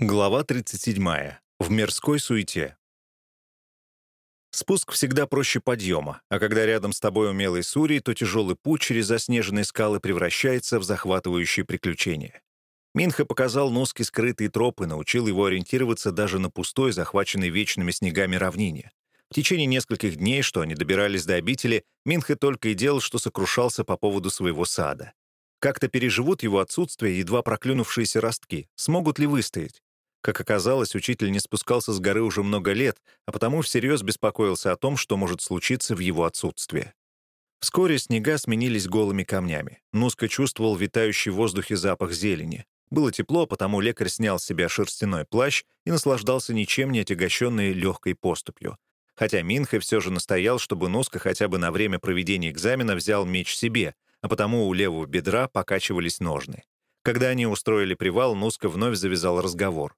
Глава 37. В мирской суете. Спуск всегда проще подъема, а когда рядом с тобой умелый Сурий, то тяжелый путь через заснеженные скалы превращается в захватывающее приключение. Минха показал Нуске скрытые тропы, научил его ориентироваться даже на пустой, захваченной вечными снегами равнине. В течение нескольких дней, что они добирались до обители, Минха только и делал, что сокрушался по поводу своего сада. Как-то переживут его отсутствие едва проклюнувшиеся ростки, смогут ли выстоять? Как оказалось, учитель не спускался с горы уже много лет, а потому всерьез беспокоился о том, что может случиться в его отсутствие. Вскоре снега сменились голыми камнями. Нуска чувствовал витающий в воздухе запах зелени. Было тепло, потому лекарь снял с себя шерстяной плащ и наслаждался ничем не отягощенной легкой поступью. Хотя Минхе все же настоял, чтобы Нуска хотя бы на время проведения экзамена взял меч себе, а потому у левого бедра покачивались ножны. Когда они устроили привал, Нуска вновь завязал разговор.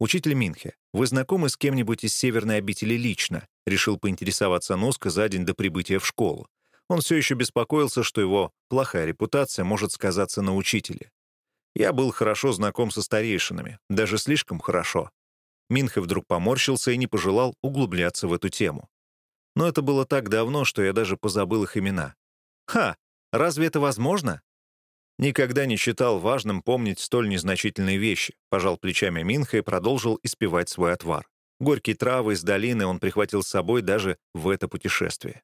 «Учитель Минхе, вы знакомы с кем-нибудь из северной обители лично?» Решил поинтересоваться Нуска за день до прибытия в школу. Он все еще беспокоился, что его плохая репутация может сказаться на учителе. Я был хорошо знаком со старейшинами, даже слишком хорошо. Минхе вдруг поморщился и не пожелал углубляться в эту тему. Но это было так давно, что я даже позабыл их имена. «Ха! Разве это возможно?» Никогда не считал важным помнить столь незначительные вещи, пожал плечами Минха и продолжил испевать свой отвар. Горькие травы из долины он прихватил с собой даже в это путешествие.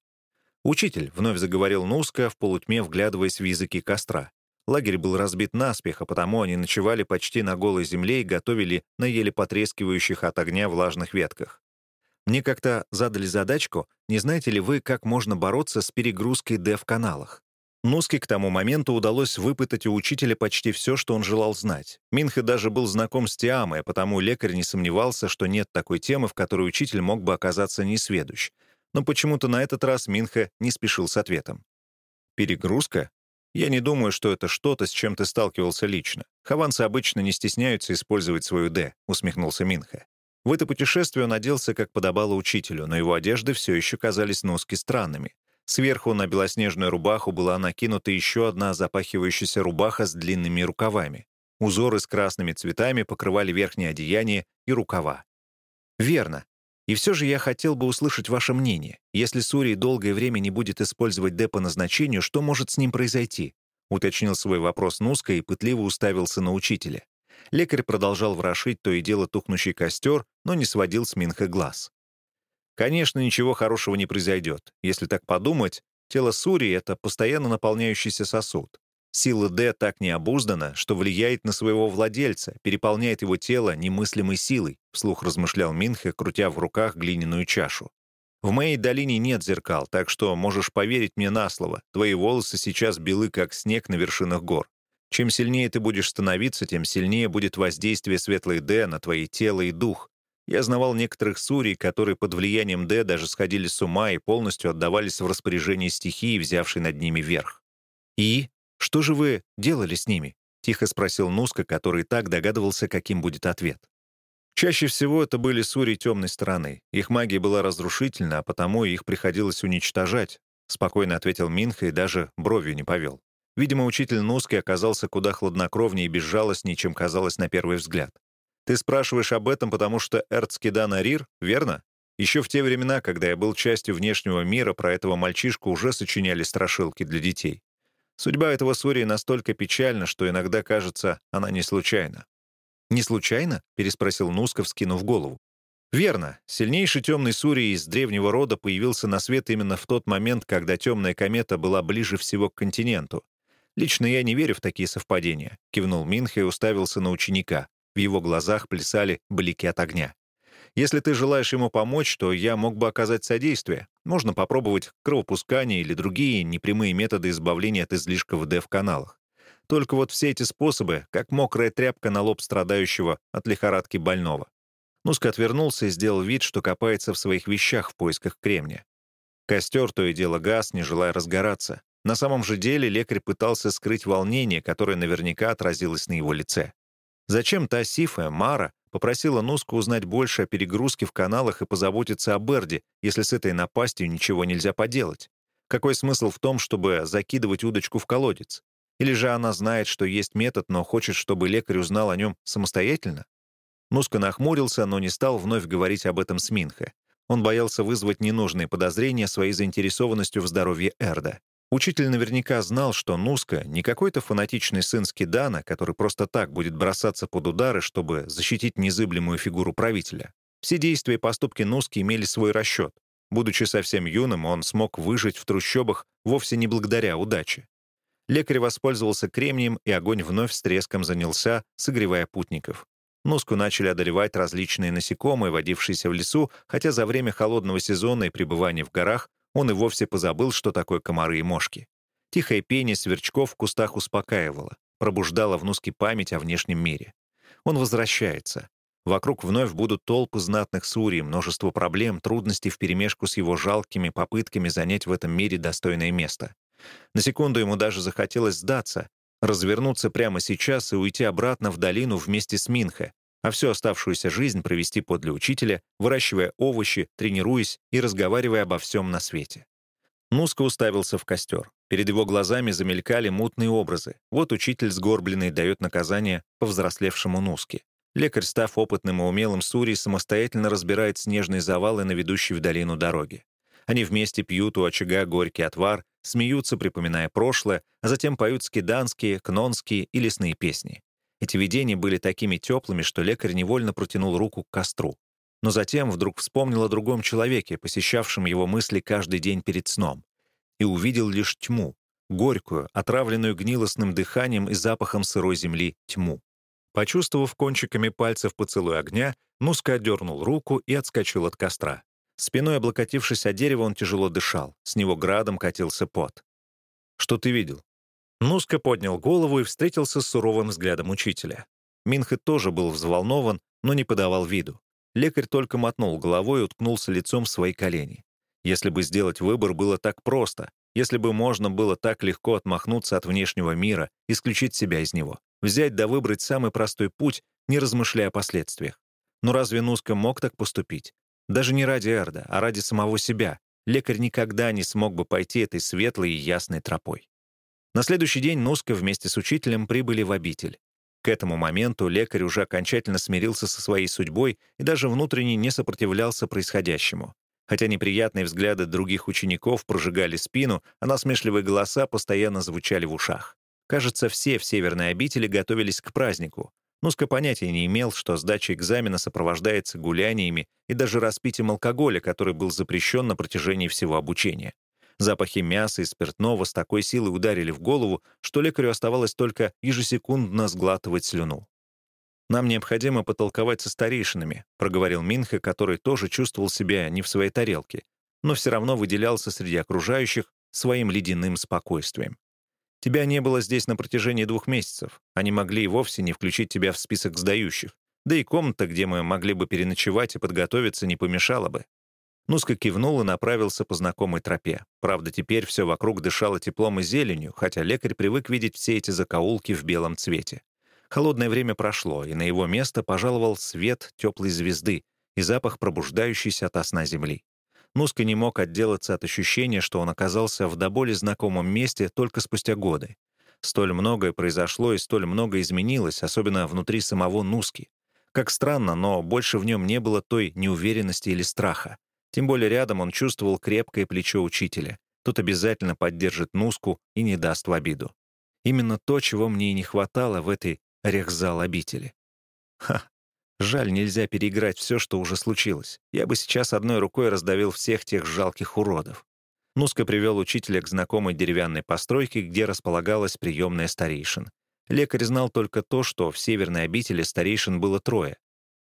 «Учитель», — вновь заговорил Нуска, в полутьме вглядываясь в языки костра. Лагерь был разбит наспех, а потому они ночевали почти на голой земле и готовили на еле потрескивающих от огня влажных ветках. Мне как-то задали задачку, не знаете ли вы, как можно бороться с перегрузкой Д в каналах? Нуске к тому моменту удалось выпытать у учителя почти все, что он желал знать. Минхе даже был знаком с Тиамой, потому лекарь не сомневался, что нет такой темы, в которой учитель мог бы оказаться несведущ. Но почему-то на этот раз Минхе не спешил с ответом. «Перегрузка? Я не думаю, что это что-то, с чем ты сталкивался лично. Хаванцы обычно не стесняются использовать свою «Д», — усмехнулся Минхе. В это путешествие он оделся, как подобало учителю, но его одежды все еще казались Нуске странными. Сверху на белоснежную рубаху была накинута еще одна запахивающаяся рубаха с длинными рукавами. Узоры с красными цветами покрывали верхнее одеяние и рукава. «Верно. И все же я хотел бы услышать ваше мнение. Если Сурий долгое время не будет использовать Д по назначению, что может с ним произойти?» Уточнил свой вопрос Нуска и пытливо уставился на учителя. Лекарь продолжал ворошить то и дело тухнущий костер, но не сводил с Минха глаз. Конечно, ничего хорошего не произойдет. Если так подумать, тело Сури — это постоянно наполняющийся сосуд. Сила Д так необуздана, что влияет на своего владельца, переполняет его тело немыслимой силой, вслух размышлял Минхе, крутя в руках глиняную чашу. В моей долине нет зеркал, так что можешь поверить мне на слово. Твои волосы сейчас белы, как снег на вершинах гор. Чем сильнее ты будешь становиться, тем сильнее будет воздействие светлой Д на твои тело и дух. Я знавал некоторых сурий, которые под влиянием Д даже сходили с ума и полностью отдавались в распоряжение стихии, взявшей над ними верх. «И? Что же вы делали с ними?» — тихо спросил Нуска, который так догадывался, каким будет ответ. Чаще всего это были сури темной стороны. Их магия была разрушительна, а потому их приходилось уничтожать, — спокойно ответил Минха и даже бровью не повел. Видимо, учитель Нуски оказался куда хладнокровнее и безжалостнее, чем казалось на первый взгляд. Ты спрашиваешь об этом, потому что Эрцкидан Арир, верно? Еще в те времена, когда я был частью внешнего мира, про этого мальчишку уже сочиняли страшилки для детей. Судьба этого Сурии настолько печальна, что иногда кажется, она не случайна. «Не случайно?» — переспросил Нусков, скинув голову. «Верно. Сильнейший темный Сурий из древнего рода появился на свет именно в тот момент, когда темная комета была ближе всего к континенту. Лично я не верю в такие совпадения», — кивнул Минха и уставился на ученика. В его глазах плясали блики от огня. «Если ты желаешь ему помочь, то я мог бы оказать содействие. Можно попробовать кровопускание или другие непрямые методы избавления от излишков в каналах. Только вот все эти способы, как мокрая тряпка на лоб страдающего от лихорадки больного. Нуска отвернулся и сделал вид, что копается в своих вещах в поисках кремния. Костер то и дело газ, не желая разгораться. На самом же деле лекарь пытался скрыть волнение, которое наверняка отразилось на его лице. Зачем та Сифа, Мара, попросила Нуску узнать больше о перегрузке в каналах и позаботиться о Берде, если с этой напастью ничего нельзя поделать? Какой смысл в том, чтобы закидывать удочку в колодец? Или же она знает, что есть метод, но хочет, чтобы лекарь узнал о нем самостоятельно? Нуска нахмурился, но не стал вновь говорить об этом с Минхе. Он боялся вызвать ненужные подозрения своей заинтересованностью в здоровье Эрда. Учитель наверняка знал, что Нуска — не какой-то фанатичный сын Скидана, который просто так будет бросаться под удары, чтобы защитить незыблемую фигуру правителя. Все действия и поступки Нуски имели свой расчет. Будучи совсем юным, он смог выжить в трущобах вовсе не благодаря удаче. Лекарь воспользовался кремнием, и огонь вновь с треском занялся, согревая путников. Нуску начали одолевать различные насекомые, водившиеся в лесу, хотя за время холодного сезона и пребывания в горах он и вовсе позабыл, что такое комары и мошки. Тихое пение сверчков в кустах успокаивало, пробуждало в Нуске память о внешнем мире. Он возвращается. Вокруг вновь будут толпы знатных сурий, множество проблем, трудностей вперемешку с его жалкими попытками занять в этом мире достойное место. На секунду ему даже захотелось сдаться, развернуться прямо сейчас и уйти обратно в долину вместе с Минхе, а всю оставшуюся жизнь провести подле учителя, выращивая овощи, тренируясь и разговаривая обо всем на свете. Нуска уставился в костер. Перед его глазами замелькали мутные образы. Вот учитель сгорбленный дает наказание повзрослевшему Нуске. Лекарь, став опытным и умелым Сури, самостоятельно разбирает снежные завалы на ведущей в долину дороги. Они вместе пьют у очага горький отвар, смеются, припоминая прошлое, а затем поют скиданские, кнонские и лесные песни. Эти видения были такими теплыми, что лекарь невольно протянул руку к костру. Но затем вдруг вспомнил о другом человеке, посещавшем его мысли каждый день перед сном, и увидел лишь тьму, горькую, отравленную гнилостным дыханием и запахом сырой земли тьму. Почувствовав кончиками пальцев поцелуй огня, Нуска отдернул руку и отскочил от костра. Спиной облокотившись о дерево, он тяжело дышал. С него градом катился пот. «Что ты видел?» Нуска поднял голову и встретился с суровым взглядом учителя. Минхе тоже был взволнован, но не подавал виду. Лекарь только мотнул головой и уткнулся лицом в свои колени. Если бы сделать выбор было так просто, если бы можно было так легко отмахнуться от внешнего мира, исключить себя из него, взять да выбрать самый простой путь, не размышляя о последствиях. Но разве Нуска мог так поступить? Даже не ради Эрда, а ради самого себя. Лекарь никогда не смог бы пойти этой светлой и ясной тропой. На следующий день Нуска вместе с учителем прибыли в обитель. К этому моменту лекарь уже окончательно смирился со своей судьбой и даже внутренне не сопротивлялся происходящему. Хотя неприятные взгляды других учеников прожигали спину, а насмешливые голоса постоянно звучали в ушах. Кажется, все в северной обители готовились к празднику. Нуска понятия не имел, что сдача экзамена сопровождается гуляниями и даже распитием алкоголя, который был запрещен на протяжении всего обучения. Запахи мяса и спиртного с такой силой ударили в голову, что лекарю оставалось только ежесекундно сглатывать слюну. «Нам необходимо потолковать со старейшинами», — проговорил Минха, который тоже чувствовал себя не в своей тарелке, но все равно выделялся среди окружающих своим ледяным спокойствием. Тебя не было здесь на протяжении двух месяцев. Они могли и вовсе не включить тебя в список сдающих. Да и комната, где мы могли бы переночевать и подготовиться, не помешала бы. Нуска кивнул и направился по знакомой тропе. Правда, теперь все вокруг дышало теплом и зеленью, хотя лекарь привык видеть все эти закоулки в белом цвете. Холодное время прошло, и на его место пожаловал свет теплой звезды и запах пробуждающейся от сна земли. Нуска не мог отделаться от ощущения, что он оказался в до боли знакомом месте только спустя годы. Столь многое произошло и столь многое изменилось, особенно внутри самого Нуски. Как странно, но больше в нем не было той неуверенности или страха. Тем более рядом он чувствовал крепкое плечо учителя. Тот обязательно поддержит Нуску и не даст в обиду. Именно то, чего мне и не хватало в этой рехзал обители. Ха, Жаль, нельзя переиграть все, что уже случилось. Я бы сейчас одной рукой раздавил всех тех жалких уродов. Нуска привел учителя к знакомой деревянной постройке, где располагалась приемная старейшин. Лекарь знал только то, что в северной обители старейшин было трое.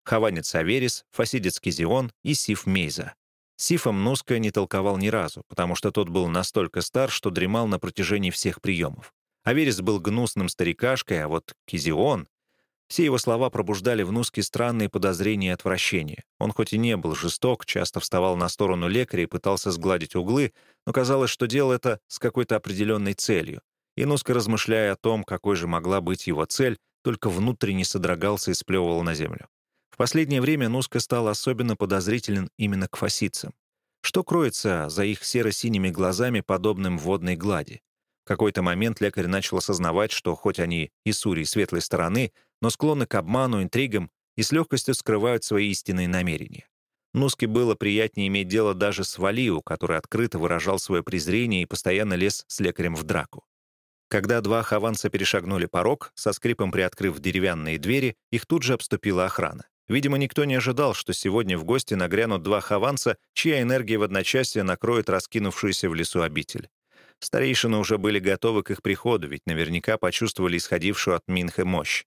Хованец Аверис, Фасидец Кизион и Сиф Мейза. Сифом Нуска не толковал ни разу, потому что тот был настолько стар, что дремал на протяжении всех приемов. Аверис был гнусным старикашкой, а вот Кизион все его слова пробуждали в Нуске странные подозрения и отвращения. Он хоть и не был жесток, часто вставал на сторону лекаря и пытался сгладить углы, но казалось, что делал это с какой-то определенной целью. И Нуска, размышляя о том, какой же могла быть его цель, только внутренне содрогался и сплевывал на землю. В последнее время Нуска стал особенно подозрителен именно к фасицам. Что кроется за их серо-синими глазами, подобным водной глади? В какой-то момент лекарь начал осознавать, что хоть они и сури светлой стороны, но склонны к обману, интригам и с легкостью скрывают свои истинные намерения. Нуске было приятнее иметь дело даже с Валиу, который открыто выражал свое презрение и постоянно лез с лекарем в драку. Когда два хованца перешагнули порог, со скрипом приоткрыв деревянные двери, их тут же обступила охрана. Видимо, никто не ожидал, что сегодня в гости нагрянут два хованца, чья энергия в одночасье накроет раскинувшуюся в лесу обитель. Старейшины уже были готовы к их приходу, ведь наверняка почувствовали исходившую от Минхе мощь.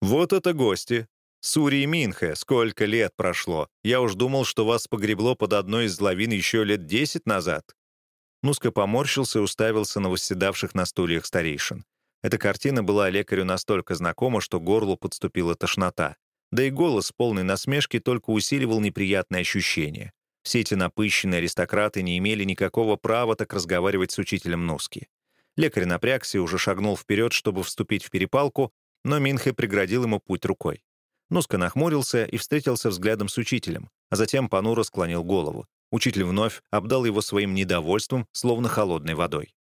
«Вот это гости! Сури и Минхе, сколько лет прошло! Я уж думал, что вас погребло под одной из лавин еще лет десять назад!» Нуска поморщился и уставился на восседавших на стульях старейшин. Эта картина была лекарю настолько знакома, что горлу подступила тошнота. Да и голос, полный насмешки, только усиливал неприятные ощущения. Все эти напыщенные аристократы не имели никакого права так разговаривать с учителем Нуски. Лекарь напрягся и уже шагнул вперед, чтобы вступить в перепалку, но Минхе преградил ему путь рукой. Нуска нахмурился и встретился взглядом с учителем, а затем понуро склонил голову. Учитель вновь обдал его своим недовольством, словно холодной водой.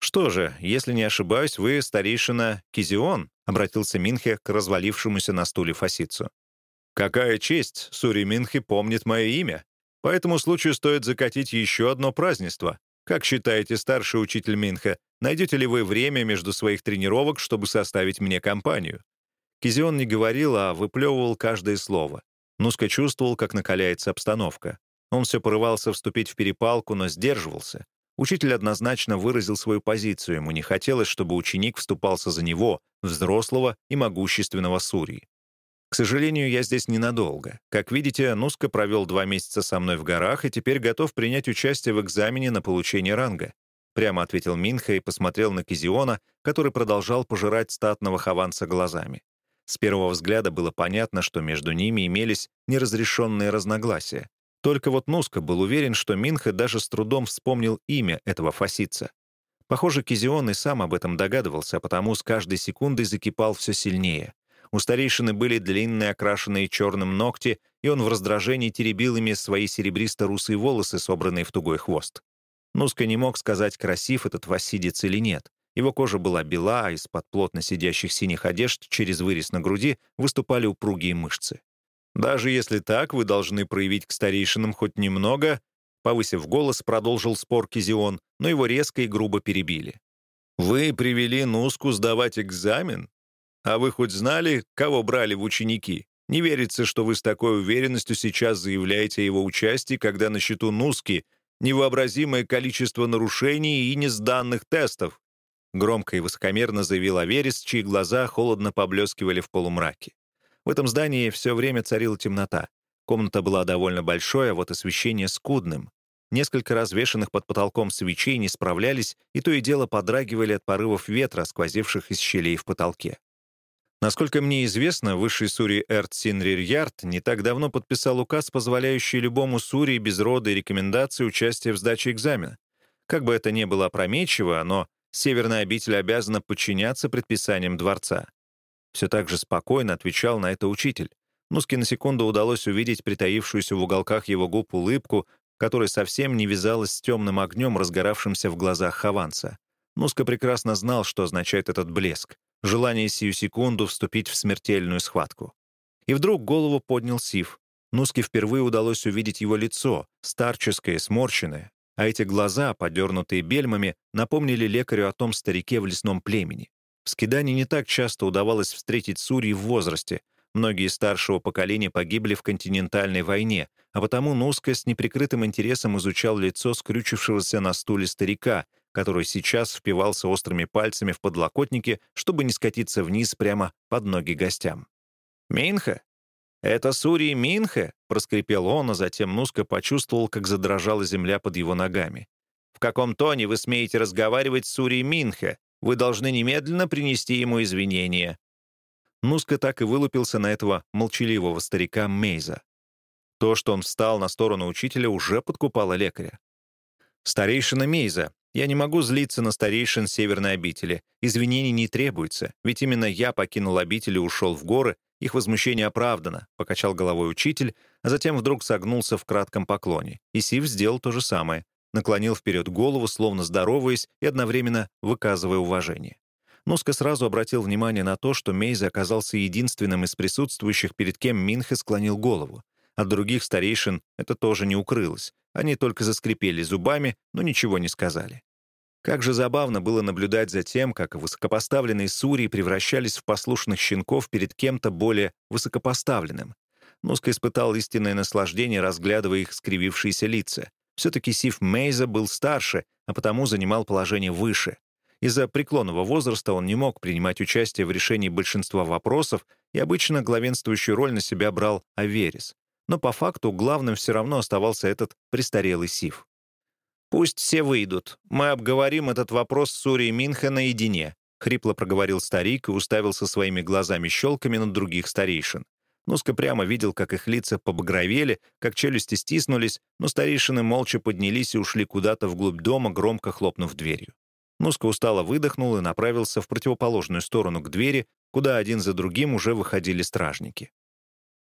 «Что же, если не ошибаюсь, вы старейшина Кизион?» — обратился Минхе к развалившемуся на стуле фасицу. «Какая честь! Сури Минхе помнит мое имя. По этому случаю стоит закатить еще одно празднество. Как считаете, старший учитель Минха, найдете ли вы время между своих тренировок, чтобы составить мне компанию?» Кизион не говорил, а выплевывал каждое слово. Нуска чувствовал, как накаляется обстановка. Он все порывался вступить в перепалку, но сдерживался. Учитель однозначно выразил свою позицию, ему не хотелось, чтобы ученик вступался за него, взрослого и могущественного Сурии. К сожалению, я здесь ненадолго. Как видите, Нуска провел два месяца со мной в горах и теперь готов принять участие в экзамене на получение ранга. Прямо ответил Минха и посмотрел на Кизиона, который продолжал пожирать статного хованца глазами. С первого взгляда было понятно, что между ними имелись неразрешенные разногласия. Только вот Нуска был уверен, что Минха даже с трудом вспомнил имя этого фасица. Похоже, Кизион и сам об этом догадывался, а потому с каждой секундой закипал все сильнее. У старейшины были длинные, окрашенные черным ногти, и он в раздражении теребил ими свои серебристо-русые волосы, собранные в тугой хвост. Нуска не мог сказать, красив этот васидец или нет. Его кожа была бела, а из-под плотно сидящих синих одежд через вырез на груди выступали упругие мышцы. «Даже если так, вы должны проявить к старейшинам хоть немного», повысив голос, продолжил спор Кизион, но его резко и грубо перебили. «Вы привели Нуску сдавать экзамен? А вы хоть знали, кого брали в ученики? Не верится, что вы с такой уверенностью сейчас заявляете о его участии, когда на счету Нуски невообразимое количество нарушений и несданных тестов. Громко и высокомерно заявил Аверис, чьи глаза холодно поблескивали в полумраке. В этом здании все время царила темнота. Комната была довольно большой, а вот освещение скудным. Несколько развешанных под потолком свечей не справлялись и то и дело подрагивали от порывов ветра, сквозивших из щелей в потолке. Насколько мне известно, высший сури Эрт Синрир не так давно подписал указ, позволяющий любому сури без рода и рекомендации участия в сдаче экзамена. Как бы это ни было опрометчиво, но Северная обитель обязана подчиняться предписаниям дворца. Все так же спокойно отвечал на это учитель. Нуске на секунду удалось увидеть притаившуюся в уголках его губ улыбку, которая совсем не вязалась с темным огнем, разгоравшимся в глазах Хованца. Нуска прекрасно знал, что означает этот блеск желание сию секунду вступить в смертельную схватку. И вдруг голову поднял Сив. Нуске впервые удалось увидеть его лицо, старческое, сморщенное, а эти глаза, подернутые бельмами, напомнили лекарю о том старике в лесном племени. В Скидане не так часто удавалось встретить Сурий в возрасте. Многие старшего поколения погибли в континентальной войне, а потому Нуска с неприкрытым интересом изучал лицо скрючившегося на стуле старика, который сейчас впивался острыми пальцами в подлокотники, чтобы не скатиться вниз прямо под ноги гостям. «Минха? Это Сури Минха?» — проскрипел он, а затем Нуска почувствовал, как задрожала земля под его ногами. «В каком тоне вы смеете разговаривать с Сури Минха? Вы должны немедленно принести ему извинения». Нуска так и вылупился на этого молчаливого старика Мейза. То, что он встал на сторону учителя, уже подкупало лекаря. «Старейшина Мейза, я не могу злиться на старейшин Северной обители. Извинений не требуется, ведь именно я покинул обитель и ушел в горы. Их возмущение оправдано, — покачал головой учитель, а затем вдруг согнулся в кратком поклоне. И Сив сделал то же самое. Наклонил вперед голову, словно здороваясь и одновременно выказывая уважение. Нуска сразу обратил внимание на то, что Мейза оказался единственным из присутствующих, перед кем Минхе склонил голову. От других старейшин это тоже не укрылось. Они только заскрипели зубами, но ничего не сказали. Как же забавно было наблюдать за тем, как высокопоставленные сурии превращались в послушных щенков перед кем-то более высокопоставленным. Нуска испытал истинное наслаждение, разглядывая их скривившиеся лица. Все-таки Сив Мейза был старше, а потому занимал положение выше. Из-за преклонного возраста он не мог принимать участие в решении большинства вопросов и обычно главенствующую роль на себя брал Аверис. Но по факту главным все равно оставался этот престарелый Сив. «Пусть все выйдут. Мы обговорим этот вопрос с Сурией Минха наедине», — хрипло проговорил старик и уставился своими глазами-щелками на других старейшин. Нуска прямо видел, как их лица побагровели, как челюсти стиснулись, но старейшины молча поднялись и ушли куда-то вглубь дома, громко хлопнув дверью. Нуска устало выдохнул и направился в противоположную сторону к двери, куда один за другим уже выходили стражники.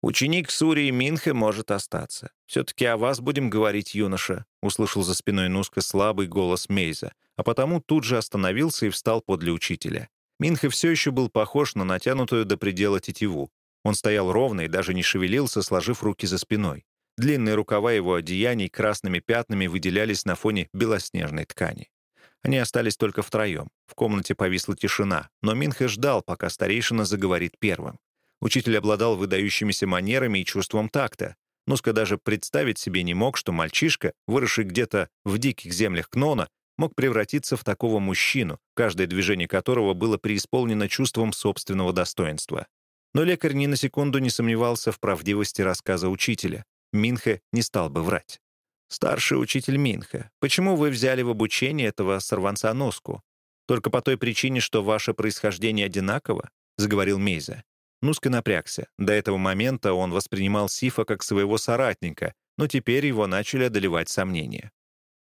«Ученик Сурии Минхе может остаться. Все-таки о вас будем говорить, юноша», — услышал за спиной Нуска слабый голос Мейза, а потому тут же остановился и встал подле учителя. Минхе все еще был похож на натянутую до предела тетиву. Он стоял ровно и даже не шевелился, сложив руки за спиной. Длинные рукава его одеяний красными пятнами выделялись на фоне белоснежной ткани. Они остались только втроем. В комнате повисла тишина, но Минхе ждал, пока старейшина заговорит первым. Учитель обладал выдающимися манерами и чувством такта. Нуска даже представить себе не мог, что мальчишка, выросший где-то в диких землях Кнона, мог превратиться в такого мужчину, каждое движение которого было преисполнено чувством собственного достоинства. Но лекарь ни на секунду не сомневался в правдивости рассказа учителя. Минхе не стал бы врать. «Старший учитель Минха, почему вы взяли в обучение этого сорванца Носку? Только по той причине, что ваше происхождение одинаково?» — заговорил Мейза. Нуска напрягся. До этого момента он воспринимал Сифа как своего соратника, но теперь его начали одолевать сомнения.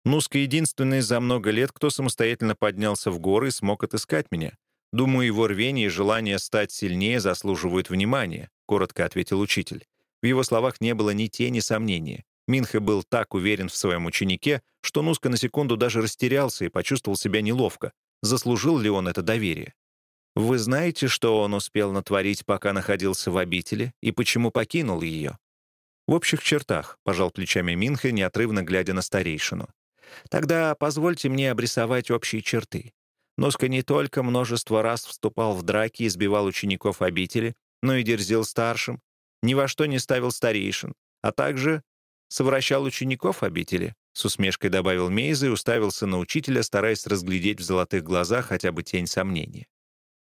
Нуска единственный за много лет, кто самостоятельно поднялся в горы и смог отыскать меня. Думаю, его рвение и желание стать сильнее заслуживают внимания», — коротко ответил учитель. В его словах не было ни тени сомнения. Минхе был так уверен в своем ученике, что Нуска на секунду даже растерялся и почувствовал себя неловко. Заслужил ли он это доверие? Вы знаете, что он успел натворить, пока находился в обители, и почему покинул ее? В общих чертах, пожал плечами Минха, неотрывно глядя на старейшину. Тогда позвольте мне обрисовать общие черты. Носка не только множество раз вступал в драки и избивал учеников обители, но и дерзил старшим, ни во что не ставил старейшин, а также совращал учеников обители, с усмешкой добавил Мейза и уставился на учителя, стараясь разглядеть в золотых глазах хотя бы тень сомнения.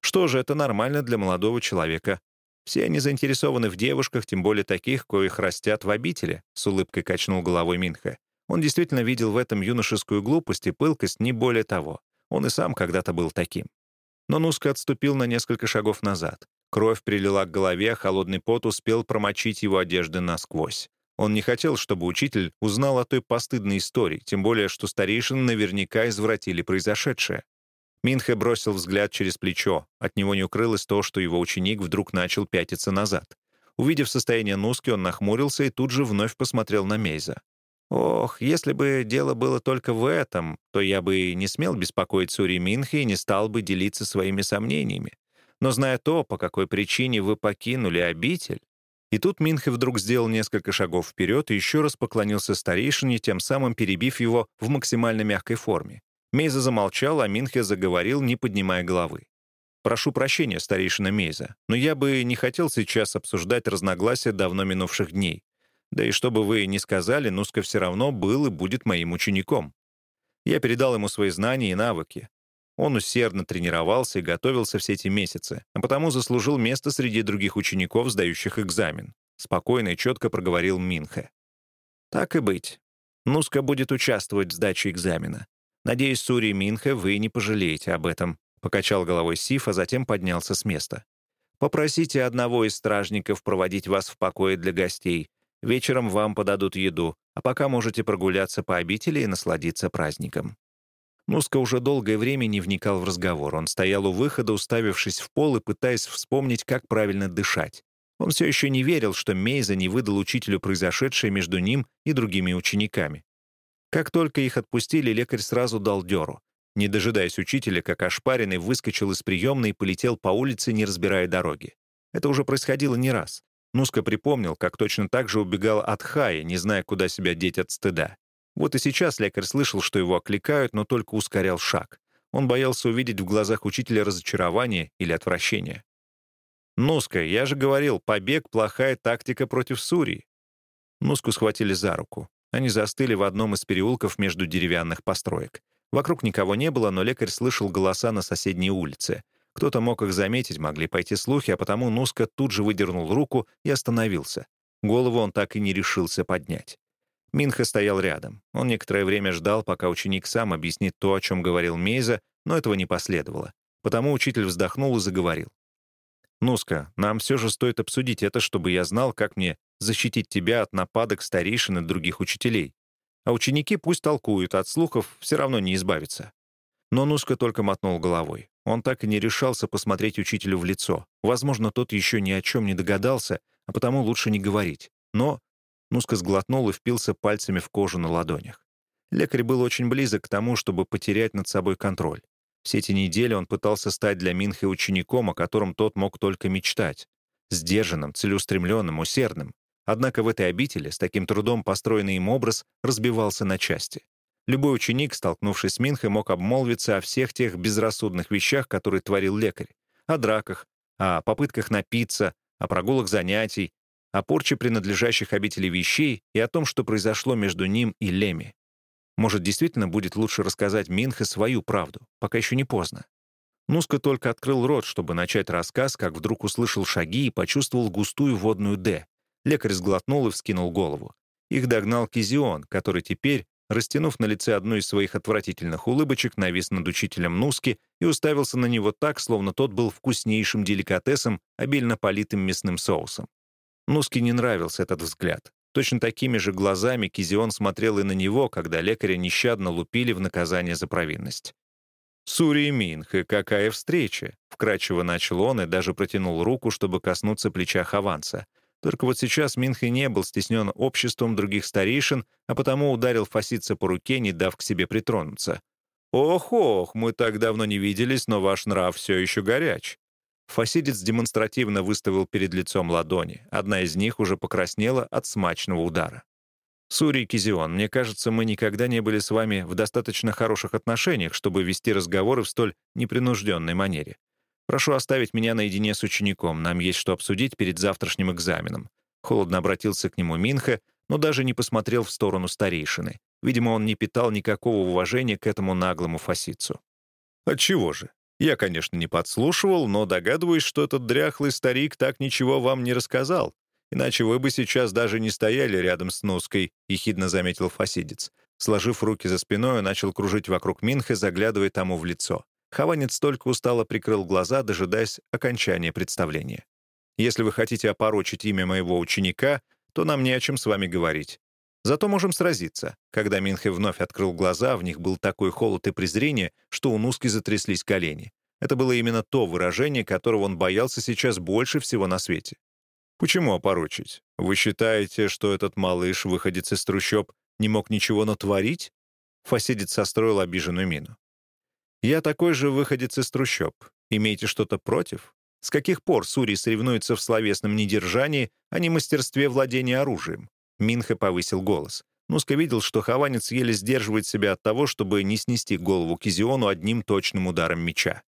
Что же, это нормально для молодого человека. Все они заинтересованы в девушках, тем более таких, коих растят в обители», — с улыбкой качнул головой Минха. Он действительно видел в этом юношескую глупость и пылкость, не более того. Он и сам когда-то был таким. Но Нуска отступил на несколько шагов назад. Кровь прилила к голове, холодный пот успел промочить его одежды насквозь. Он не хотел, чтобы учитель узнал о той постыдной истории, тем более, что старейшины наверняка извратили произошедшее. Минхе бросил взгляд через плечо. От него не укрылось то, что его ученик вдруг начал пятиться назад. Увидев состояние Нуски, он нахмурился и тут же вновь посмотрел на Мейза. «Ох, если бы дело было только в этом, то я бы не смел беспокоить Сури Минхе и не стал бы делиться своими сомнениями. Но зная то, по какой причине вы покинули обитель...» И тут Минхе вдруг сделал несколько шагов вперед и еще раз поклонился старейшине, тем самым перебив его в максимально мягкой форме. Мейза замолчал, а Минхе заговорил, не поднимая головы. «Прошу прощения, старейшина Мейза, но я бы не хотел сейчас обсуждать разногласия давно минувших дней. Да и что бы вы ни сказали, Нуска все равно был и будет моим учеником. Я передал ему свои знания и навыки. Он усердно тренировался и готовился все эти месяцы, а потому заслужил место среди других учеников, сдающих экзамен. Спокойно и четко проговорил Минхе. «Так и быть. Нуска будет участвовать в сдаче экзамена. «Надеюсь, Сури Минха, вы не пожалеете об этом», — покачал головой Сиф, а затем поднялся с места. «Попросите одного из стражников проводить вас в покое для гостей. Вечером вам подадут еду, а пока можете прогуляться по обители и насладиться праздником». Нуска уже долгое время не вникал в разговор. Он стоял у выхода, уставившись в пол и пытаясь вспомнить, как правильно дышать. Он все еще не верил, что Мейза не выдал учителю произошедшее между ним и другими учениками. Как только их отпустили, лекарь сразу дал дёру. не дожидаясь учителя, как ошпаренный, выскочил из приемной и полетел по улице, не разбирая дороги. Это уже происходило не раз. Нуска припомнил, как точно так же убегал от Хаи, не зная, куда себя деть от стыда. Вот и сейчас лекарь слышал, что его окликают, но только ускорял шаг. Он боялся увидеть в глазах учителя разочарование или отвращение. «Нуска, я же говорил, побег — плохая тактика против Сурии». Нуску схватили за руку. Они застыли в одном из переулков между деревянных построек. Вокруг никого не было, но лекарь слышал голоса на соседней улице. Кто-то мог их заметить, могли пойти слухи, а потому Нуска тут же выдернул руку и остановился. Голову он так и не решился поднять. Минха стоял рядом. Он некоторое время ждал, пока ученик сам объяснит то, о чем говорил Мейза, но этого не последовало. Потому учитель вздохнул и заговорил. «Нуска, нам все же стоит обсудить это, чтобы я знал, как мне защитить тебя от нападок старейшин и других учителей. А ученики пусть толкуют, от слухов все равно не избавиться». Но Нуска только мотнул головой. Он так и не решался посмотреть учителю в лицо. Возможно, тот еще ни о чем не догадался, а потому лучше не говорить. Но Нуска сглотнул и впился пальцами в кожу на ладонях. Лекарь был очень близок к тому, чтобы потерять над собой контроль. Все эти недели он пытался стать для Минхи учеником, о котором тот мог только мечтать. Сдержанным, целеустремленным, усердным. Однако в этой обители с таким трудом построенный им образ разбивался на части. Любой ученик, столкнувшись с Минхой, мог обмолвиться о всех тех безрассудных вещах, которые творил лекарь. О драках, о попытках напиться, о прогулах занятий, о порче принадлежащих обители вещей и о том, что произошло между ним и Леми. Может, действительно будет лучше рассказать Минхе свою правду, пока еще не поздно. Нуска только открыл рот, чтобы начать рассказ, как вдруг услышал шаги и почувствовал густую водную «Д». Лекарь сглотнул и вскинул голову. Их догнал Кизион, который теперь растянув на лице одну из своих отвратительных улыбочек, навис над учителем Нуски и уставился на него так, словно тот был вкуснейшим деликатесом, обильно политым мясным соусом. Нуске не нравился этот взгляд. Точно такими же глазами Кизион смотрел и на него, когда лекаря нещадно лупили в наказание за провинность. «Сури Минх, и какая встреча!» — вкрадчиво начал он и даже протянул руку, чтобы коснуться плеча Хованца — только вот сейчас Минхи не был стеснен обществом других старейшин, а потому ударил фасица по руке, не дав к себе притронуться. «Ох-ох, мы так давно не виделись, но ваш нрав все еще горяч». Фасидец демонстративно выставил перед лицом ладони. Одна из них уже покраснела от смачного удара. «Сурий Кизион, мне кажется, мы никогда не были с вами в достаточно хороших отношениях, чтобы вести разговоры в столь непринужденной манере. Прошу оставить меня наедине с учеником, нам есть что обсудить перед завтрашним экзаменом». Холодно обратился к нему Минха, но даже не посмотрел в сторону старейшины. Видимо, он не питал никакого уважения к этому наглому фасицу. «Отчего же? Я, конечно, не подслушивал, но догадываюсь, что этот дряхлый старик так ничего вам не рассказал. Иначе вы бы сейчас даже не стояли рядом с Нуской», — ехидно заметил фасидец. Сложив руки за спиной, начал кружить вокруг Минха, заглядывая тому в лицо. Хованец только устало прикрыл глаза, дожидаясь окончания представления. «Если вы хотите опорочить имя моего ученика, то нам не о чем с вами говорить. Зато можем сразиться». Когда Минхе вновь открыл глаза, в них был такой холод и презрение, что у Нуски затряслись колени. Это было именно то выражение, которого он боялся сейчас больше всего на свете. «Почему опорочить? Вы считаете, что этот малыш, выходец из трущоб, не мог ничего натворить?» Фасидец состроил обиженную мину. Я такой же выходец из трущоб. Имеете что-то против? С каких пор Сури соревнуется в словесном недержании, а не мастерстве владения оружием? Минха повысил голос. Нуска видел, что хованец еле сдерживает себя от того, чтобы не снести голову Кизиону одним точным ударом меча.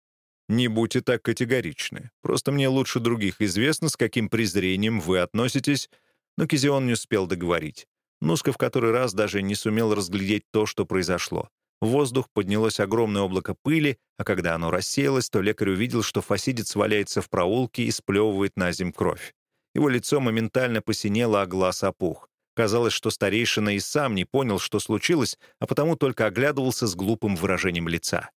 «Не будьте так категоричны. Просто мне лучше других известно, с каким презрением вы относитесь...» Но Кизион не успел договорить. Нуска в который раз даже не сумел разглядеть то, что произошло. В воздух поднялось огромное облако пыли, а когда оно рассеялось, то лекарь увидел, что фасидец валяется в проулке и сплевывает на земь кровь. Его лицо моментально посинело, а глаз опух. Казалось, что старейшина и сам не понял, что случилось, а потому только оглядывался с глупым выражением лица.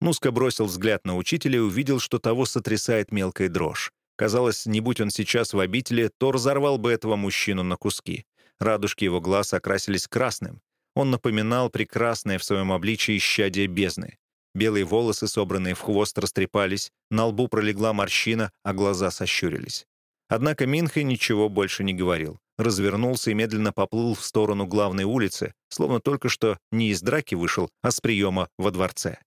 Нуска бросил взгляд на учителя и увидел, что того сотрясает мелкая дрожь. Казалось, не будь он сейчас в обители, то разорвал бы этого мужчину на куски. Радужки его глаз окрасились красным. Он напоминал прекрасное в своем обличии исчадие бездны. Белые волосы, собранные в хвост, растрепались, на лбу пролегла морщина, а глаза сощурились. Однако Минхай ничего больше не говорил. Развернулся и медленно поплыл в сторону главной улицы, словно только что не из драки вышел, а с приема во дворце.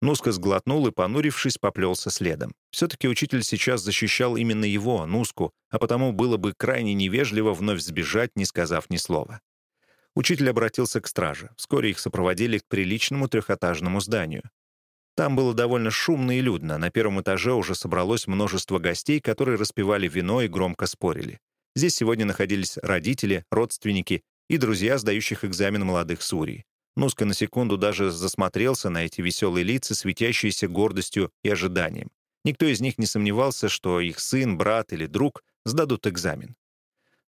Нуска сглотнул и, понурившись, поплелся следом. Все-таки учитель сейчас защищал именно его, Нуску, а потому было бы крайне невежливо вновь сбежать, не сказав ни слова. Учитель обратился к страже. Вскоре их сопроводили к приличному трехэтажному зданию. Там было довольно шумно и людно. На первом этаже уже собралось множество гостей, которые распивали вино и громко спорили. Здесь сегодня находились родители, родственники и друзья сдающих экзамен молодых сурий. Нуска на секунду даже засмотрелся на эти веселые лица, светящиеся гордостью и ожиданием. Никто из них не сомневался, что их сын, брат или друг сдадут экзамен.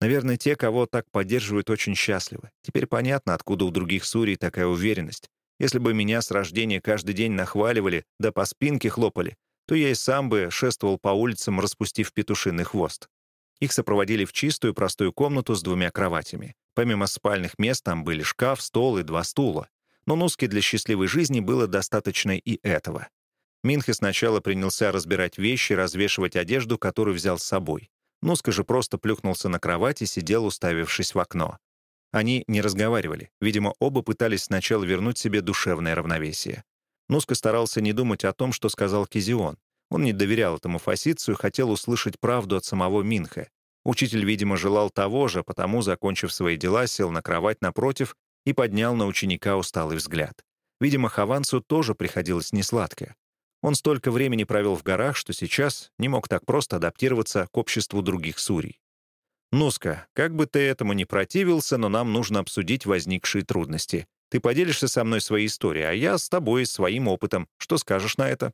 Наверное, те, кого так поддерживают, очень счастливы. Теперь понятно, откуда у других сурей такая уверенность. Если бы меня с рождения каждый день нахваливали, да по спинке хлопали, то я и сам бы шествовал по улицам, распустив петушиный хвост. Их сопроводили в чистую простую комнату с двумя кроватями. Помимо спальных мест там были шкаф, стол и два стула. Но Нуске для счастливой жизни было достаточно и этого. Минхе сначала принялся разбирать вещи, развешивать одежду, которую взял с собой. Нуска же просто плюхнулся на кровать и сидел, уставившись в окно. Они не разговаривали. Видимо, оба пытались сначала вернуть себе душевное равновесие. Нуска старался не думать о том, что сказал Кизион. Он не доверял этому фасицу и хотел услышать правду от самого Минха. Учитель, видимо, желал того же, потому, закончив свои дела, сел на кровать напротив и поднял на ученика усталый взгляд. Видимо, Хованцу тоже приходилось несладко. Он столько времени провел в горах, что сейчас не мог так просто адаптироваться к обществу других сурий. «Нуска, как бы ты этому не противился, но нам нужно обсудить возникшие трудности. Ты поделишься со мной своей историей, а я с тобой, своим опытом. Что скажешь на это?»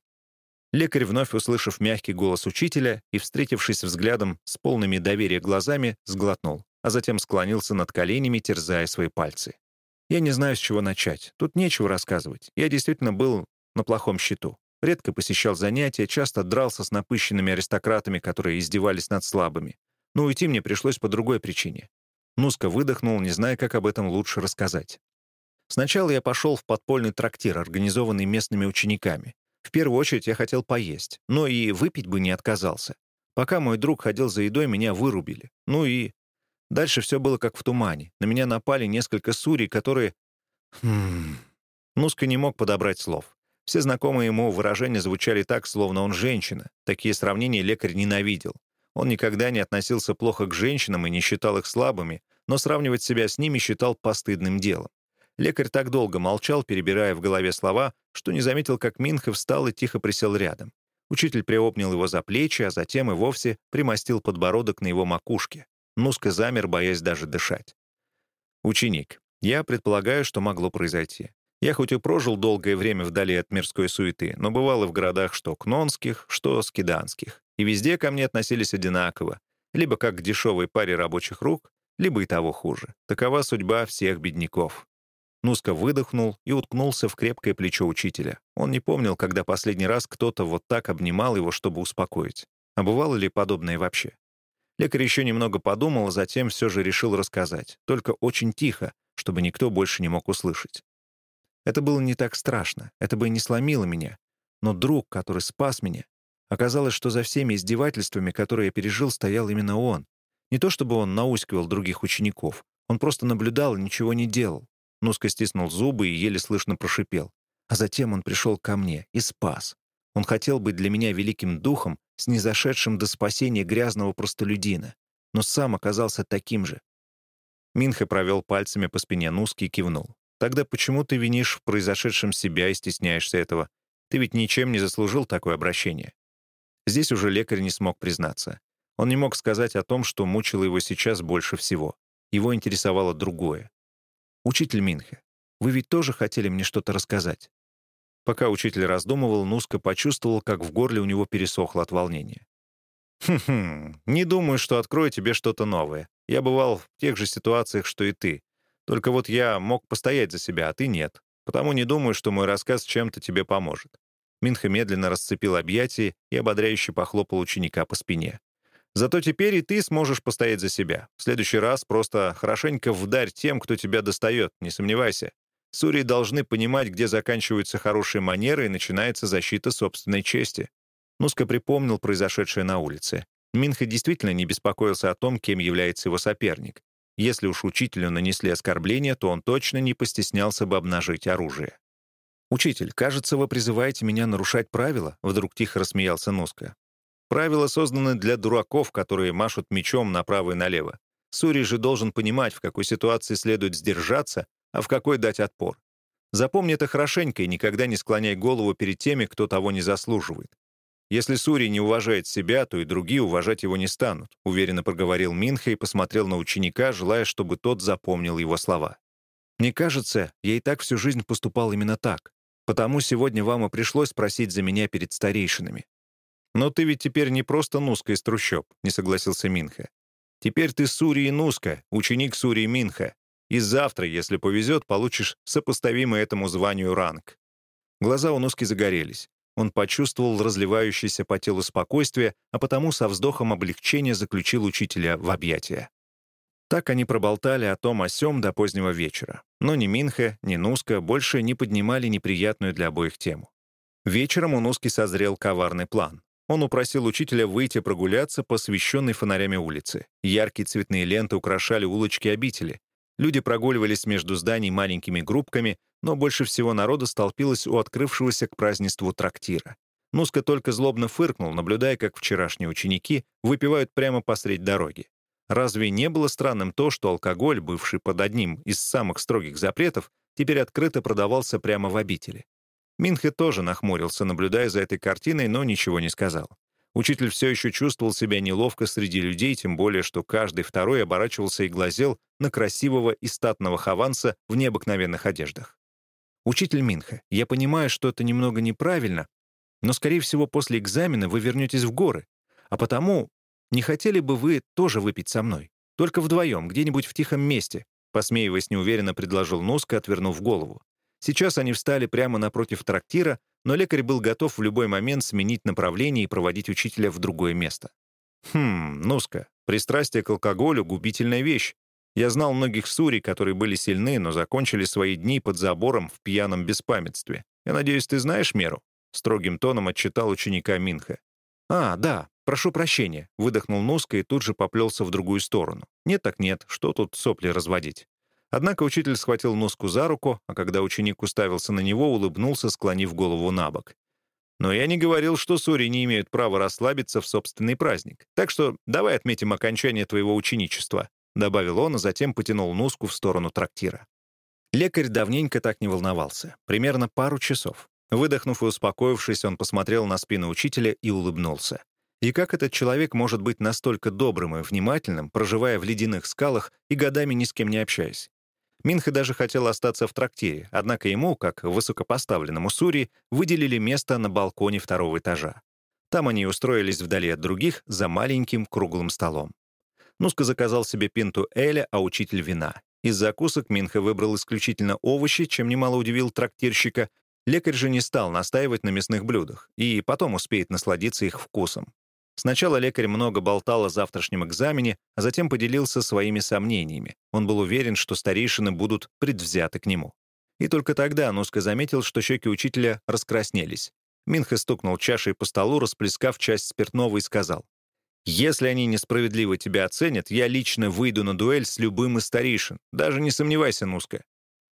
Лекарь, вновь услышав мягкий голос учителя и, встретившись взглядом с полными доверия глазами, сглотнул, а затем склонился над коленями, терзая свои пальцы. «Я не знаю, с чего начать. Тут нечего рассказывать. Я действительно был на плохом счету. Редко посещал занятия, часто дрался с напыщенными аристократами, которые издевались над слабыми. Но уйти мне пришлось по другой причине. Нуска выдохнул, не зная, как об этом лучше рассказать. Сначала я пошел в подпольный трактир, организованный местными учениками. В первую очередь я хотел поесть, но и выпить бы не отказался. Пока мой друг ходил за едой, меня вырубили. Ну и... Дальше все было как в тумане. На меня напали несколько сурей, которые... Хм... Нуска не мог подобрать слов. Все знакомые ему выражения звучали так, словно он женщина. Такие сравнения лекарь ненавидел. Он никогда не относился плохо к женщинам и не считал их слабыми, но сравнивать себя с ними считал постыдным делом. Лекарь так долго молчал, перебирая в голове слова, что не заметил, как Минха встал и тихо присел рядом. Учитель приобнял его за плечи, а затем и вовсе примостил подбородок на его макушке. Нуска замер, боясь даже дышать. «Ученик, я предполагаю, что могло произойти. Я хоть и прожил долгое время вдали от мирской суеты, но бывал и в городах что кнонских, что скиданских. И везде ко мне относились одинаково, либо как к дешевой паре рабочих рук, либо и того хуже. Такова судьба всех бедняков. Нуска выдохнул и уткнулся в крепкое плечо учителя. Он не помнил, когда последний раз кто-то вот так обнимал его, чтобы успокоить. А бывало ли подобное вообще? Лекарь еще немного подумал, а затем все же решил рассказать. Только очень тихо, чтобы никто больше не мог услышать. Это было не так страшно, это бы не сломило меня. Но друг, который спас меня, Оказалось, что за всеми издевательствами, которые я пережил, стоял именно он. Не то чтобы он наускивал других учеников. Он просто наблюдал и ничего не делал. Нуска стиснул зубы и еле слышно прошипел. А затем он пришел ко мне и спас. Он хотел быть для меня великим духом, снизошедшим до спасения грязного простолюдина, но сам оказался таким же. Минха провел пальцами по спине Нуски и кивнул. «Тогда почему ты винишь в произошедшем себя и стесняешься этого? Ты ведь ничем не заслужил такое обращение». Здесь уже лекарь не смог признаться. Он не мог сказать о том, что мучило его сейчас больше всего. Его интересовало другое. «Учитель Минхе, вы ведь тоже хотели мне что-то рассказать?» Пока учитель раздумывал, Нуска почувствовал, как в горле у него пересохло от волнения. «Хм-хм, не думаю, что открою тебе что-то новое. Я бывал в тех же ситуациях, что и ты. Только вот я мог постоять за себя, а ты нет. Потому не думаю, что мой рассказ чем-то тебе поможет. Минха медленно расцепил объятия и ободряюще похлопал ученика по спине. «Зато теперь и ты сможешь постоять за себя. В следующий раз просто хорошенько вдарь тем, кто тебя достает, не сомневайся. Сурии должны понимать, где заканчиваются хорошие манеры и начинается защита собственной чести». Нуска припомнил произошедшее на улице. Минха действительно не беспокоился о том, кем является его соперник. Если уж учителю нанесли оскорбление, то он точно не постеснялся бы обнажить оружие. «Учитель, кажется, вы призываете меня нарушать правила?» — вдруг тихо рассмеялся Нуска. «Правила созданы для дураков, которые машут мечом направо и налево. Сури же должен понимать, в какой ситуации следует сдержаться, а в какой дать отпор. Запомни это хорошенько и никогда не склоняй голову перед теми, кто того не заслуживает. Если Сури не уважает себя, то и другие уважать его не станут», — уверенно проговорил Минха и посмотрел на ученика, желая, чтобы тот запомнил его слова. «Мне кажется, я и так всю жизнь поступал именно так. Потому сегодня вам и пришлось просить за меня перед старейшинами». «Но ты ведь теперь не просто Нуска из трущоб», — не согласился Минха. «Теперь ты Сури и Нуска, ученик Сури и Минха. И завтра, если повезет, получишь сопоставимый этому званию ранг». Глаза у Нуски загорелись. Он почувствовал разливающееся по телу спокойствие, а потому со вздохом облегчения заключил учителя в объятия. Так они проболтали о том о сём до позднего вечера. Но ни Минха, ни Нуска больше не поднимали неприятную для обоих тему. Вечером у Нуски созрел коварный план. Он упросил учителя выйти прогуляться по освещенной фонарями улице. Яркие цветные ленты украшали улочки обители. Люди прогуливались между зданий маленькими группками, но больше всего народа столпилось у открывшегося к празднеству трактира. Нуска только злобно фыркнул, наблюдая, как вчерашние ученики выпивают прямо посредь дороги. Разве не было странным то, что алкоголь, бывший под одним из самых строгих запретов, теперь открыто продавался прямо в обители? Минхе тоже нахмурился, наблюдая за этой картиной, но ничего не сказал. Учитель все еще чувствовал себя неловко среди людей, тем более, что каждый второй оборачивался и глазел на красивого и статного Хованса в необыкновенных одеждах. «Учитель Минха, я понимаю, что это немного неправильно, но, скорее всего, после экзамена вы вернетесь в горы, а потому не хотели бы вы тоже выпить со мной? Только вдвоем, где-нибудь в тихом месте», посмеиваясь неуверенно, предложил Носка, отвернув голову. Сейчас они встали прямо напротив трактира, но лекарь был готов в любой момент сменить направление и проводить учителя в другое место. «Хм, Носка, пристрастие к алкоголю — губительная вещь. Я знал многих сури, которые были сильны, но закончили свои дни под забором в пьяном беспамятстве. Я надеюсь, ты знаешь меру?» Строгим тоном отчитал ученика Минха. «А, да, прошу прощения», — выдохнул Носка и тут же поплелся в другую сторону. «Нет так нет, что тут сопли разводить?» Однако учитель схватил Носку за руку, а когда ученик уставился на него, улыбнулся, склонив голову на бок. «Но я не говорил, что сури не имеют права расслабиться в собственный праздник. Так что давай отметим окончание твоего ученичества», — добавил он, а затем потянул Носку в сторону трактира. Лекарь давненько так не волновался. Примерно пару часов. Выдохнув и успокоившись, он посмотрел на спину учителя и улыбнулся. И как этот человек может быть настолько добрым и внимательным, проживая в ледяных скалах и годами ни с кем не общаясь? Минха даже хотел остаться в трактире, однако ему, как высокопоставленному Сури, выделили место на балконе второго этажа. Там они устроились вдали от других за маленьким круглым столом. Нуска заказал себе пинту Эля, а учитель — вина. Из закусок Минха выбрал исключительно овощи, чем немало удивил трактирщика. Лекарь же не стал настаивать на мясных блюдах и потом успеет насладиться их вкусом. Сначала лекарь много болтал о завтрашнем экзамене, а затем поделился своими сомнениями. Он был уверен, что старейшины будут предвзяты к нему. И только тогда Нуска заметил, что щеки учителя раскраснелись. Минха стукнул чашей по столу, расплескав часть спиртного и сказал, «Если они несправедливо тебя оценят, я лично выйду на дуэль с любым из старейшин. Даже не сомневайся, Нуска».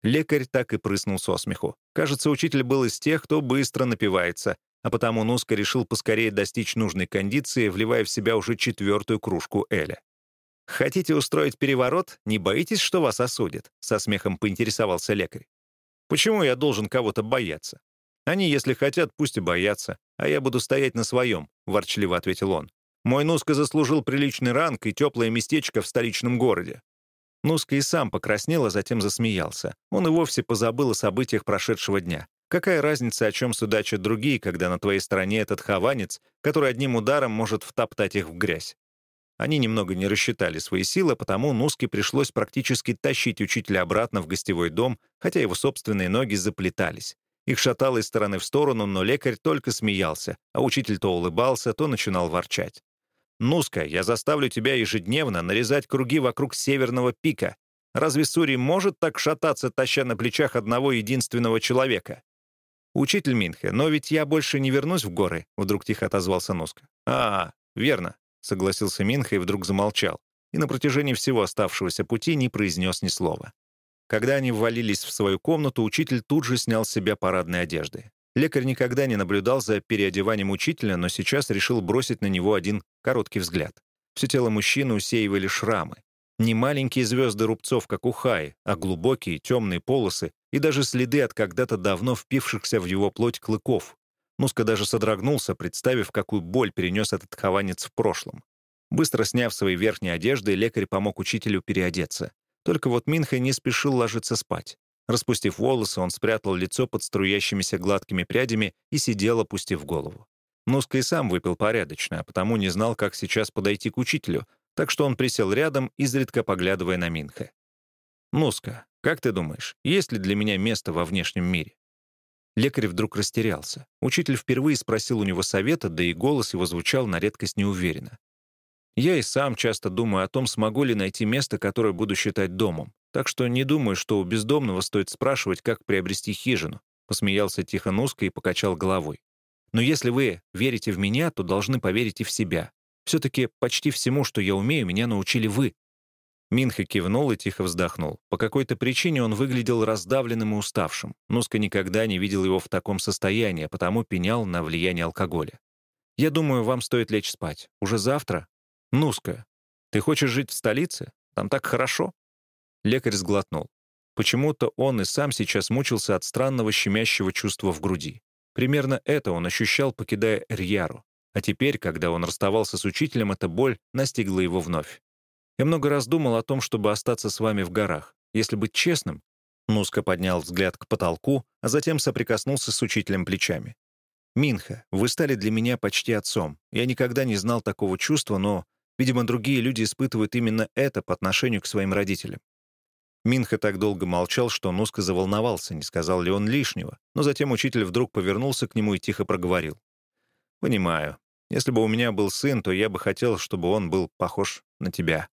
Лекарь так и прыснул со смеху. Кажется, учитель был из тех, кто быстро напивается, а потому Нуска решил поскорее достичь нужной кондиции, вливая в себя уже четвертую кружку Эля. «Хотите устроить переворот? Не боитесь, что вас осудят?» — со смехом поинтересовался лекарь. «Почему я должен кого-то бояться? Они, если хотят, пусть и боятся, а я буду стоять на своем», — ворчливо ответил он. «Мой Нуска заслужил приличный ранг и теплое местечко в столичном городе». Нуска и сам покраснел, а затем засмеялся. Он и вовсе позабыл о событиях прошедшего дня. Какая разница, о чем судачат другие, когда на твоей стороне этот хованец, который одним ударом может втоптать их в грязь? Они немного не рассчитали свои силы, потому Нуске пришлось практически тащить учителя обратно в гостевой дом, хотя его собственные ноги заплетались. Их шатало из стороны в сторону, но лекарь только смеялся, а учитель то улыбался, то начинал ворчать. «Нуска, я заставлю тебя ежедневно нарезать круги вокруг северного пика. Разве Сури может так шататься, таща на плечах одного единственного человека?» «Учитель Минхе, но ведь я больше не вернусь в горы», — вдруг тихо отозвался Носка. «А, верно», — согласился Минха и вдруг замолчал, и на протяжении всего оставшегося пути не произнес ни слова. Когда они ввалились в свою комнату, учитель тут же снял с себя парадные одежды. Лекарь никогда не наблюдал за переодеванием учителя, но сейчас решил бросить на него один короткий взгляд. Все тело мужчины усеивали шрамы. Не маленькие звезды рубцов, как у Хаи, а глубокие темные полосы и даже следы от когда-то давно впившихся в его плоть клыков. Нуска даже содрогнулся, представив, какую боль перенес этот хованец в прошлом. Быстро сняв свои верхние одежды, лекарь помог учителю переодеться. Только вот Минха не спешил ложиться спать. Распустив волосы, он спрятал лицо под струящимися гладкими прядями и сидел, опустив голову. Нуска и сам выпил порядочно, а потому не знал, как сейчас подойти к учителю, так что он присел рядом, изредка поглядывая на Минха. «Нуска, как ты думаешь, есть ли для меня место во внешнем мире?» Лекарь вдруг растерялся. Учитель впервые спросил у него совета, да и голос его звучал на редкость неуверенно. «Я и сам часто думаю о том, смогу ли найти место, которое буду считать домом. Так что не думаю, что у бездомного стоит спрашивать, как приобрести хижину», посмеялся тихо Нуска и покачал головой. «Но если вы верите в меня, то должны поверить и в себя. Все-таки почти всему, что я умею, меня научили вы». Минха кивнул и тихо вздохнул. По какой-то причине он выглядел раздавленным и уставшим. Нуска никогда не видел его в таком состоянии, а потому пенял на влияние алкоголя. «Я думаю, вам стоит лечь спать. Уже завтра?» «Нуска, ты хочешь жить в столице? Там так хорошо?» Лекарь сглотнул. Почему-то он и сам сейчас мучился от странного щемящего чувства в груди. Примерно это он ощущал, покидая Рьяру. А теперь, когда он расставался с учителем, эта боль настигла его вновь. Я много раз думал о том, чтобы остаться с вами в горах. Если быть честным, Нуска поднял взгляд к потолку, а затем соприкоснулся с учителем плечами. «Минха, вы стали для меня почти отцом. Я никогда не знал такого чувства, но, видимо, другие люди испытывают именно это по отношению к своим родителям. Минха так долго молчал, что Нуска заволновался, не сказал ли он лишнего, но затем учитель вдруг повернулся к нему и тихо проговорил. «Понимаю. Если бы у меня был сын, то я бы хотел, чтобы он был похож на тебя».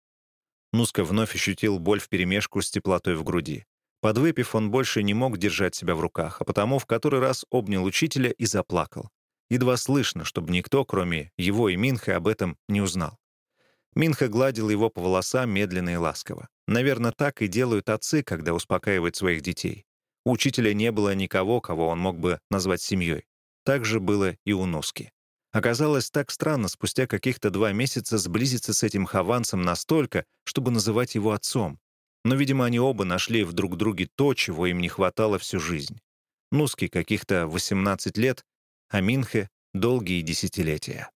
Нуска вновь ощутил боль вперемешку с теплотой в груди. Подвыпив, он больше не мог держать себя в руках, а потому в который раз обнял учителя и заплакал. Едва слышно, чтобы никто, кроме его и Минха, об этом не узнал. Минха гладил его по волосам медленно и ласково. Наверное, так и делают отцы, когда успокаивают своих детей. У учителя не было никого, кого он мог бы назвать семьей. Так же было и у Носки. Оказалось так странно спустя каких-то два месяца сблизиться с этим хованцем настолько, чтобы называть его отцом. Но, видимо, они оба нашли в друг друге то, чего им не хватало всю жизнь. Нуски каких-то 18 лет, а Минхе — долгие десятилетия.